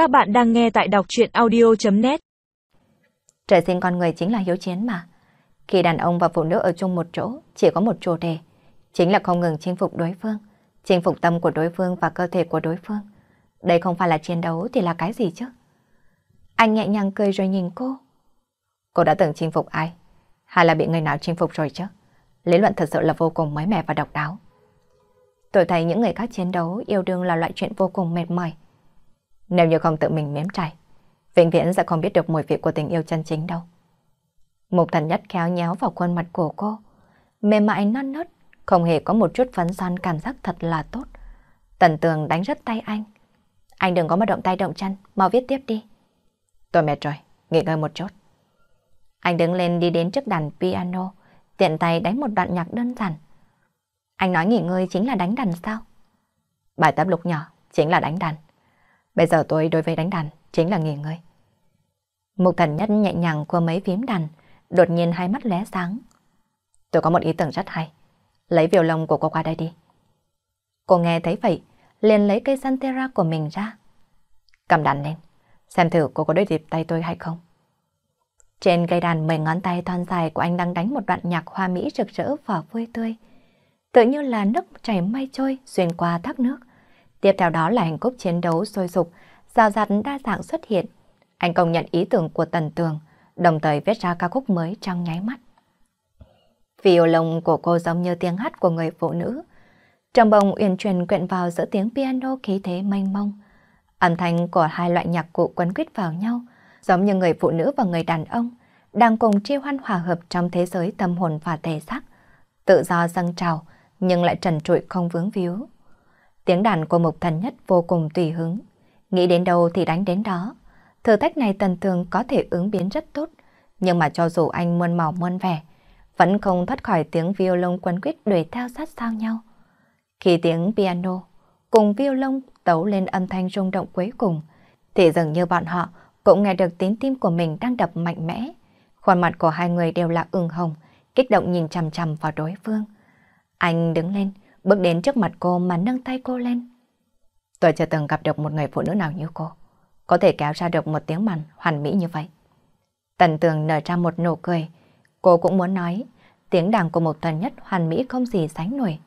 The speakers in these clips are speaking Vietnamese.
Các bạn đang nghe tại đọc chuyện audio.net Trời sinh con người chính là hiếu chiến mà. Khi đàn ông và phụ nữ ở chung một chỗ, chỉ có một chủ đề, chính là không ngừng chinh phục đối phương, chinh phục tâm của đối phương và cơ thể của đối phương. Đây không phải là chiến đấu thì là cái gì chứ? Anh nhẹ nhàng cười rồi nhìn cô. Cô đã từng chinh phục ai? Hay là bị người nào chinh phục rồi chứ? Lý luận thật sự là vô cùng mới mẻ và độc đáo. Tôi thấy những người khác chiến đấu yêu đương là loại chuyện vô cùng mệt mỏi. Nếu như không tự mình nếm trải, vĩnh viễn sẽ không biết được mùi vị của tình yêu chân chính đâu. Mục thần nhất khéo nhéo vào khuôn mặt của cô, mềm mại non nớt, không hề có một chút phấn son cảm giác thật là tốt. Tần tường đánh rất tay anh. Anh đừng có mà động tay động chân, mau viết tiếp đi. Tôi mệt rồi, nghỉ ngơi một chút. Anh đứng lên đi đến trước đàn piano, tiện tay đánh một đoạn nhạc đơn giản. Anh nói nghỉ ngơi chính là đánh đàn sao? Bài tập lục nhỏ chính là đánh đàn. Bây giờ tôi đối với đánh đàn chính là nghỉ ngơi. Mục thần nhất nhẹ nhàng qua mấy phím đàn, đột nhiên hai mắt lóe sáng. Tôi có một ý tưởng rất hay. Lấy viều lông của cô qua đây đi. Cô nghe thấy vậy, liền lấy cây santera của mình ra. Cầm đàn lên, xem thử cô có đối dịp tay tôi hay không. Trên cây đàn mười ngón tay thon dài của anh đang đánh một đoạn nhạc hoa mỹ rực rỡ và vui tươi. Tự như là nước chảy mây trôi xuyên qua thác nước. Tiếp theo đó là hành khúc chiến đấu sôi sục, rào rạt đa dạng xuất hiện. Anh công nhận ý tưởng của Tần Tường, đồng thời viết ra ca khúc mới trong nháy mắt. Violon của cô giống như tiếng hát của người phụ nữ. Trong bồng uyển chuyển quyện vào giữa tiếng piano khí thế mênh mông. Âm thanh của hai loại nhạc cụ quấn quýt vào nhau, giống như người phụ nữ và người đàn ông, đang cùng chia hoan hòa hợp trong thế giới tâm hồn và thể xác. Tự do dâng trào, nhưng lại trần trụi không vướng víu. Tiếng đàn của Mục Thần Nhất vô cùng tùy hứng. Nghĩ đến đâu thì đánh đến đó. Thử thách này tần thường có thể ứng biến rất tốt. Nhưng mà cho dù anh muôn màu muôn vẻ, vẫn không thoát khỏi tiếng violon quấn quýt đuổi theo sát sao nhau. Khi tiếng piano cùng violon tấu lên âm thanh rung động cuối cùng, thì dường như bọn họ cũng nghe được tiếng tim của mình đang đập mạnh mẽ. Khuôn mặt của hai người đều là ửng hồng, kích động nhìn chằm chằm vào đối phương. Anh đứng lên, bước đến trước mặt cô mà nâng tay cô lên. Tôi chưa từng gặp được một người phụ nữ nào như cô, có thể kéo ra được một tiếng màn hoàn mỹ như vậy. Tần tường nở ra một nụ cười, cô cũng muốn nói, tiếng đàn của một tuần nhất hoàn mỹ không gì sánh nổi.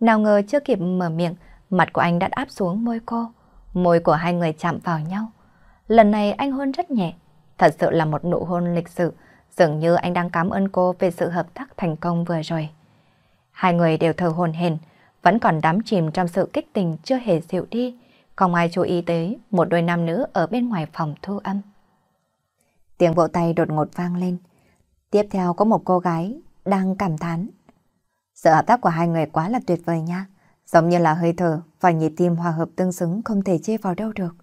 Nào ngờ chưa kịp mở miệng, mặt của anh đã áp xuống môi cô, môi của hai người chạm vào nhau. Lần này anh hôn rất nhẹ, thật sự là một nụ hôn lịch sự, dường như anh đang cảm ơn cô về sự hợp tác thành công vừa rồi. Hai người đều thờ hồn hền, vẫn còn đắm chìm trong sự kích tình chưa hề dịu đi, không ai chú ý tới một đôi nam nữ ở bên ngoài phòng thu âm. Tiếng vỗ tay đột ngột vang lên. Tiếp theo có một cô gái đang cảm thán. Sự hợp tác của hai người quá là tuyệt vời nha, giống như là hơi thở và nhịp tim hòa hợp tương xứng không thể chê vào đâu được.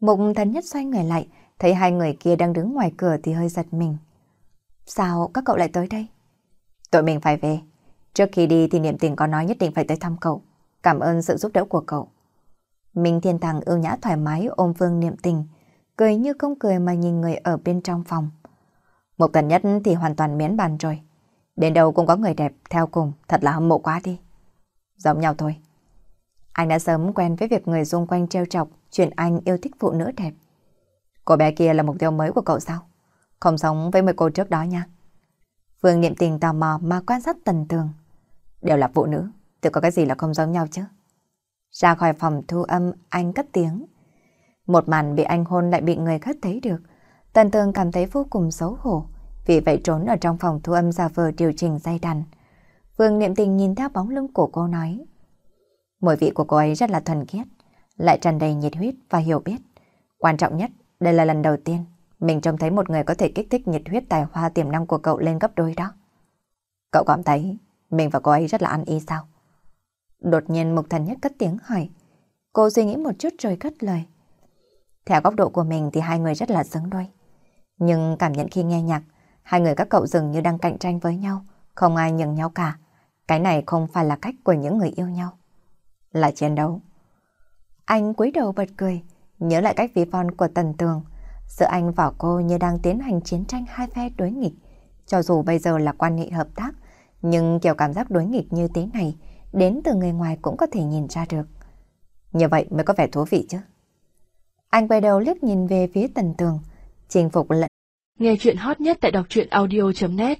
Mục thần nhất xoay người lại, thấy hai người kia đang đứng ngoài cửa thì hơi giật mình. Sao các cậu lại tới đây? Tụi mình phải về, Trước khi đi thì niệm tình có nói nhất định phải tới thăm cậu. Cảm ơn sự giúp đỡ của cậu. Minh Thiên Tàng ưu nhã thoải mái ôm Vương niệm tình, cười như không cười mà nhìn người ở bên trong phòng. Một tần nhất thì hoàn toàn miễn bàn rồi. Đến đâu cũng có người đẹp theo cùng, thật là hâm mộ quá đi. Giống nhau thôi. Anh đã sớm quen với việc người xung quanh trêu chọc, chuyện anh yêu thích phụ nữ đẹp. Cô bé kia là mục tiêu mới của cậu sao? Không sống với mấy cô trước đó nha. Vương niệm tình tò mò mà quan sát tần tường. Đều là phụ nữ, thì có cái gì là không giống nhau chứ? Ra khỏi phòng thu âm, anh cất tiếng. Một màn bị anh hôn lại bị người khác thấy được. Tần tường cảm thấy vô cùng xấu hổ, vì vậy trốn ở trong phòng thu âm giả vờ điều chỉnh dây đàn. Vương niệm tình nhìn theo bóng lưng của cô nói. Mùi vị của cô ấy rất là thuần khiết, lại tràn đầy nhiệt huyết và hiểu biết. Quan trọng nhất, đây là lần đầu tiên mình trông thấy một người có thể kích thích nhiệt huyết tài hoa tiềm năng của cậu lên gấp đôi đó. Cậu cảm thấy mình và cô ấy rất là ăn ý sao? Đột nhiên Mục Thần Nhất cất tiếng hỏi. Cô suy nghĩ một chút rồi cất lời. Theo góc độ của mình thì hai người rất là xứng đôi. Nhưng cảm nhận khi nghe nhạc, hai người các cậu dường như đang cạnh tranh với nhau, không ai nhường nhau cả. Cái này không phải là cách của những người yêu nhau. Là chiến đấu. Anh cúi đầu bật cười, nhớ lại cách ví von của Tần Tường, Giữa anh và cô như đang tiến hành chiến tranh hai phe đối nghịch. Cho dù bây giờ là quan hệ hợp tác, nhưng kiểu cảm giác đối nghịch như thế này, đến từ người ngoài cũng có thể nhìn ra được. Như vậy mới có vẻ thú vị chứ. Anh quay đầu liếc nhìn về phía tần tường, chinh phục lẫn. Nghe chuyện hot nhất tại đọc truyện audio.net